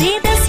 olvides